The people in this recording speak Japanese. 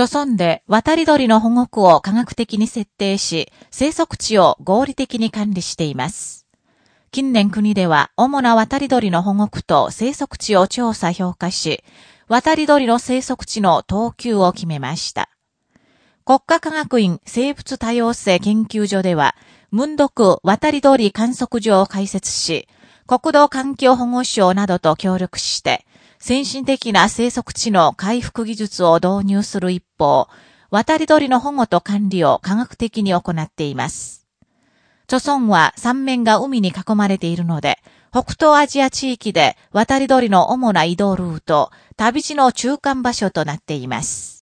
著村で渡り鳥の保護区を科学的に設定し、生息地を合理的に管理しています。近年国では主な渡り鳥の保護区と生息地を調査評価し、渡り鳥の生息地の等級を決めました。国家科学院生物多様性研究所では、文読渡り鳥観測所を開設し、国土環境保護省などと協力して、先進的な生息地の回復技術を導入する一方、渡り鳥の保護と管理を科学的に行っています。著村は三面が海に囲まれているので、北東アジア地域で渡り鳥の主な移動ルート、旅路の中間場所となっています。